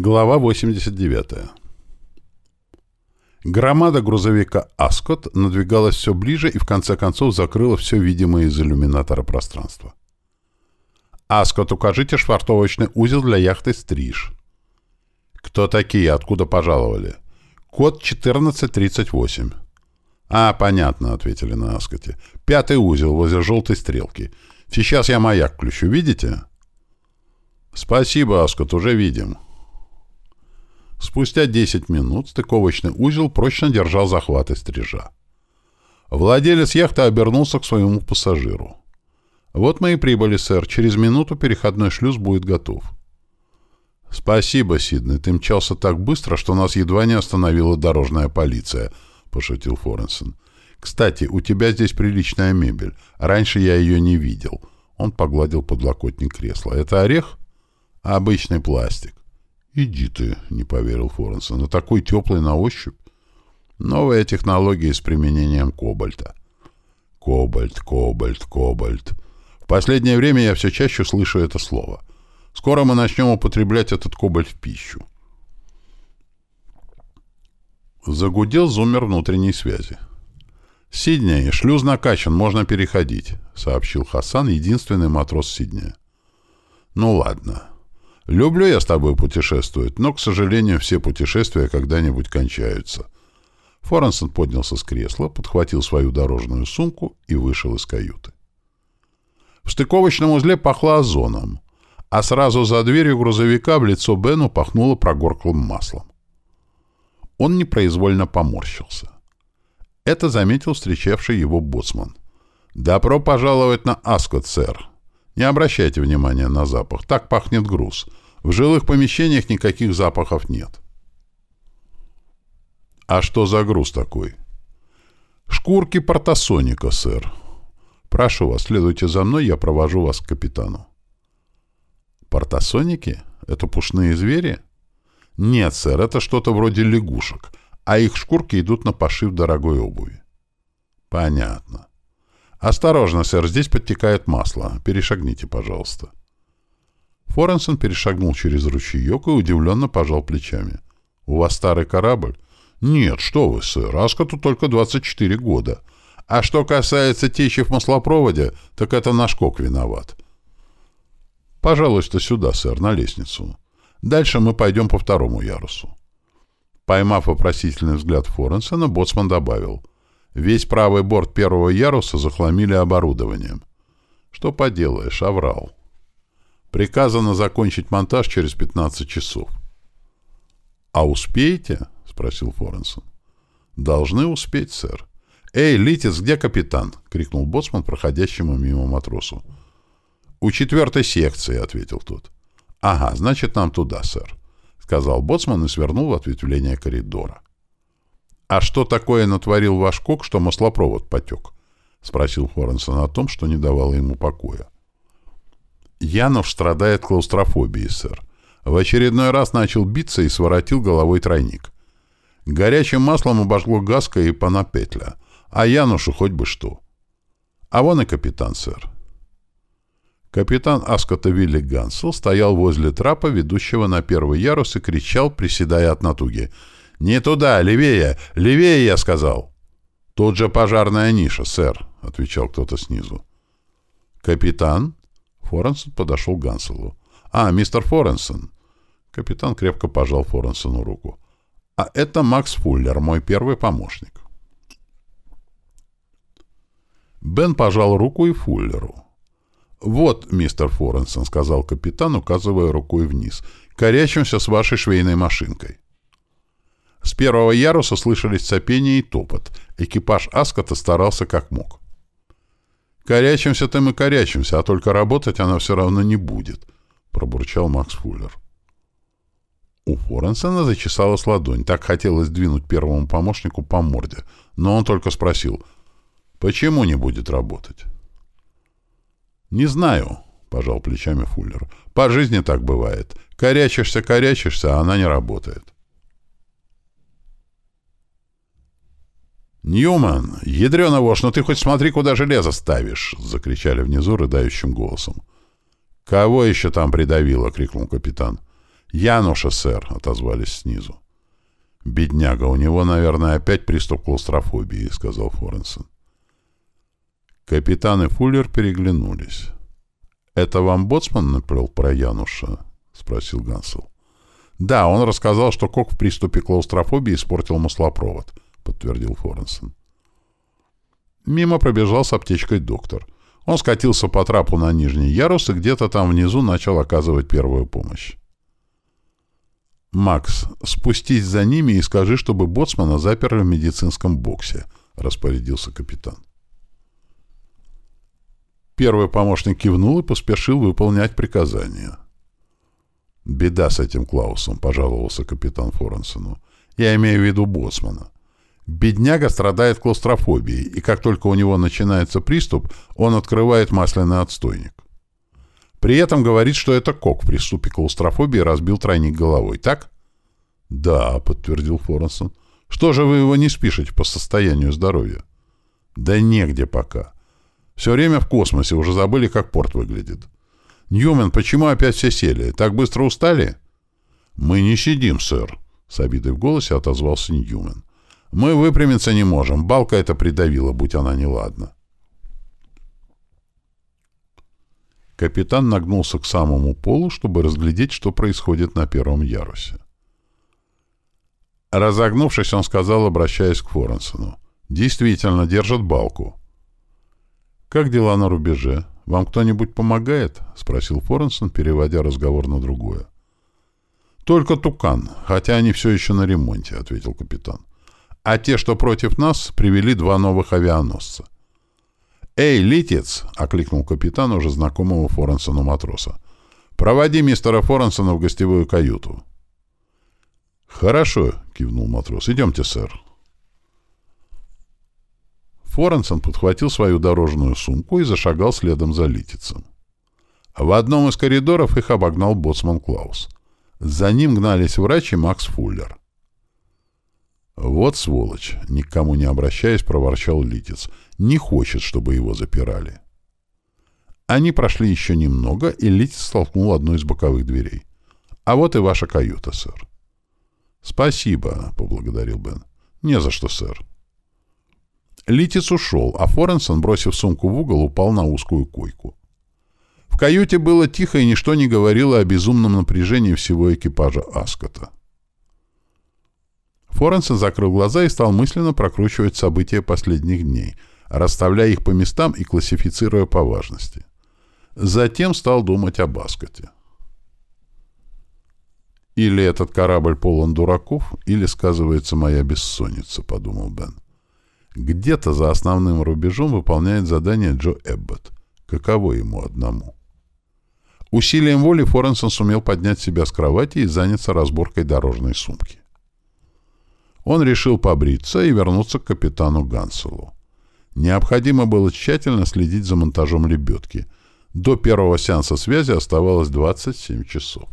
Глава 89. Громада грузовика «Аскот» надвигалась все ближе и в конце концов закрыла все видимое из иллюминатора пространство. «Аскот, укажите швартовочный узел для яхты «Стриж». «Кто такие? Откуда пожаловали?» «Код 1438». «А, понятно», — ответили на «Аскоте». «Пятый узел возле желтой стрелки. Сейчас я маяк включу, видите?» «Спасибо, Аскот, уже видим». Спустя 10 минут стыковочный узел прочно держал захваты стрижа. Владелец яхты обернулся к своему пассажиру. «Вот мы и прибыли, сэр. Через минуту переходной шлюз будет готов». «Спасибо, Сиднey. Ты мчался так быстро, что нас едва не остановила дорожная полиция», — пошутил Форенсон. «Кстати, у тебя здесь приличная мебель. Раньше я ее не видел». Он погладил подлокотник кресла. «Это орех?» «Обычный пластик». «Иди ты», — не поверил Форенсон, — «на такой теплый на ощупь». «Новая технология с применением кобальта». «Кобальт, кобальт, кобальт». В последнее время я все чаще слышу это слово. Скоро мы начнем употреблять этот кобальт в пищу. Загудел зуммер внутренней связи. «Сидней, шлюз накачан, можно переходить», — сообщил Хасан, единственный матрос Сиднея. «Ну ладно. Люблю я с тобой путешествовать, но, к сожалению, все путешествия когда-нибудь кончаются. Форенсон поднялся с кресла, подхватил свою дорожную сумку и вышел из каюты. В стыковочном узле пахло озоном, а сразу за дверью грузовика в лицо Бену пахнуло прогорклым маслом. Он непроизвольно поморщился. Это заметил встречавший его боцман. «Добро пожаловать на Аскот, сэр. Не обращайте внимания на запах. Так пахнет груз. В жилых помещениях никаких запахов нет. А что за груз такой? Шкурки портасоника, сэр. Прошу вас, следуйте за мной, я провожу вас к капитану. Портасоники? Это пушные звери? Нет, сэр, это что-то вроде лягушек, а их шкурки идут на пошив дорогой обуви. Понятно. «Осторожно, сэр, здесь подтекает масло. Перешагните, пожалуйста». Форенсон перешагнул через ручеек и удивленно пожал плечами. «У вас старый корабль?» «Нет, что вы, сэр, Аскоту только 24 года. А что касается течи в маслопроводе, так это наш кок виноват». «Пожалуйста, сюда, сэр, на лестницу. Дальше мы пойдем по второму ярусу». Поймав вопросительный взгляд Форенсона, боцман добавил — Весь правый борт первого яруса захламили оборудованием. Что поделаешь, оврал. Приказано закончить монтаж через 15 часов. «А успеете?» — спросил Форенсон. «Должны успеть, сэр». «Эй, Литец, где капитан?» — крикнул боцман проходящему мимо матросу. «У четвертой секции», — ответил тот. «Ага, значит, нам туда, сэр», — сказал боцман и свернул в ответвление коридора. «А что такое натворил ваш кок, что маслопровод потек?» — спросил Форенсон о том, что не давало ему покоя. «Януш страдает клаустрофобией, сэр. В очередной раз начал биться и своротил головой тройник. Горячим маслом обожгло Гаска и Панапетля, а Янушу хоть бы что. А вон и капитан, сэр». Капитан Аскота Вилли Гансел стоял возле трапа, ведущего на первый ярус, и кричал, приседая от натуги — «Не туда, левее! Левее, я сказал!» «Тут же пожарная ниша, сэр», — отвечал кто-то снизу. «Капитан?» Форенсон подошел к Ганселу. «А, мистер Форенсон!» Капитан крепко пожал Форенсону руку. «А это Макс Фуллер, мой первый помощник». Бен пожал руку и Фуллеру. «Вот, мистер Форенсон», — сказал капитан, указывая рукой вниз, — «корячимся с вашей швейной машинкой». С первого яруса слышались сопение и топот. Экипаж Аскота старался как мог. «Корячимся-то мы корячимся, а только работать она все равно не будет», — пробурчал Макс Фуллер. У Форенсена зачесалась ладонь. Так хотелось двинуть первому помощнику по морде. Но он только спросил, «Почему не будет работать?» «Не знаю», — пожал плечами Фуллер. «По жизни так бывает. Корячишься, корячишься, а она не работает». «Ньюман, ядрёна вошь, ну ты хоть смотри, куда железо ставишь!» — закричали внизу рыдающим голосом. «Кого еще там придавило?» — крикнул капитан. «Януша, сэр», — отозвались снизу. «Бедняга, у него, наверное, опять приступ клаустрофобии», — сказал Форенсон. Капитан и Фуллер переглянулись. «Это вам боцман наплел про Януша?» — спросил Гансел. «Да, он рассказал, что Кок в приступе клаустрофобии испортил маслопровод», — подтвердил Форенсон. Мимо пробежал с аптечкой доктор. Он скатился по трапу на нижний ярус и где-то там внизу начал оказывать первую помощь. «Макс, спустись за ними и скажи, чтобы боцмана заперли в медицинском боксе», — распорядился капитан. Первый помощник кивнул и поспешил выполнять приказание. «Беда с этим Клаусом», — пожаловался капитан Форенсону. «Я имею в виду боцмана. Бедняга страдает клаустрофобией, и как только у него начинается приступ, он открывает масляный отстойник. При этом говорит, что это Кок в приступе клаустрофобии разбил тройник головой, так? «Да», — подтвердил Форенсон. «Что же вы его не спишете по состоянию здоровья?» «Да негде пока. Все время в космосе, уже забыли, как порт выглядит». «Ньюмен, почему опять все сели? Так быстро устали?» «Мы не сидим, сэр», — с обидой в голосе отозвался Ньюмен. «Мы выпрямиться не можем. Балка это придавила, будь она неладна». Капитан нагнулся к самому полу, чтобы разглядеть, что происходит на первом ярусе. Разогнувшись, он сказал, обращаясь к Форенсону. «Действительно, держат балку». «Как дела на рубеже? Вам кто-нибудь помогает?» — спросил Форенсон, переводя разговор на другое. «Только Тукан, хотя они все еще на ремонте», — ответил капитан. «А те, что против нас, привели два новых авианосца. «Эй, литец!» — окликнул капитан уже знакомого Форенсону матроса. «Проводи мистера Форенсона в гостевую каюту». «Хорошо», — кивнул матрос. «Идемте, сэр». Форенсон подхватил свою дорожную сумку и зашагал следом за литицем. В одном из коридоров их обогнал боцман Клаус. За ним гнались врач и Макс Фуллер. «Вот сволочь!» — никому не обращаясь, проворчал Литец. «Не хочет, чтобы его запирали». Они прошли еще немного, и Литец столкнул одну из боковых дверей. «А вот и ваша каюта, сэр». «Спасибо», — поблагодарил Бен. «Не за что, сэр». Литец ушел, а Форенсон, бросив сумку в угол, упал на узкую койку. В каюте было тихо, и ничто не говорило о безумном напряжении всего экипажа Аскота. Форенсен закрыл глаза и стал мысленно прокручивать события последних дней, расставляя их по местам и классифицируя по важности. Затем стал думать об Аскоте. «Или этот корабль полон дураков, или сказывается моя бессонница», — подумал Бен. «Где-то за основным рубежом выполняет задание Джо Эббот. Каково ему одному?» Усилием воли Форенсон сумел поднять себя с кровати и заняться разборкой дорожной сумки он решил побриться и вернуться к капитану Ганселу. Необходимо было тщательно следить за монтажом лебедки. До первого сеанса связи оставалось 27 часов.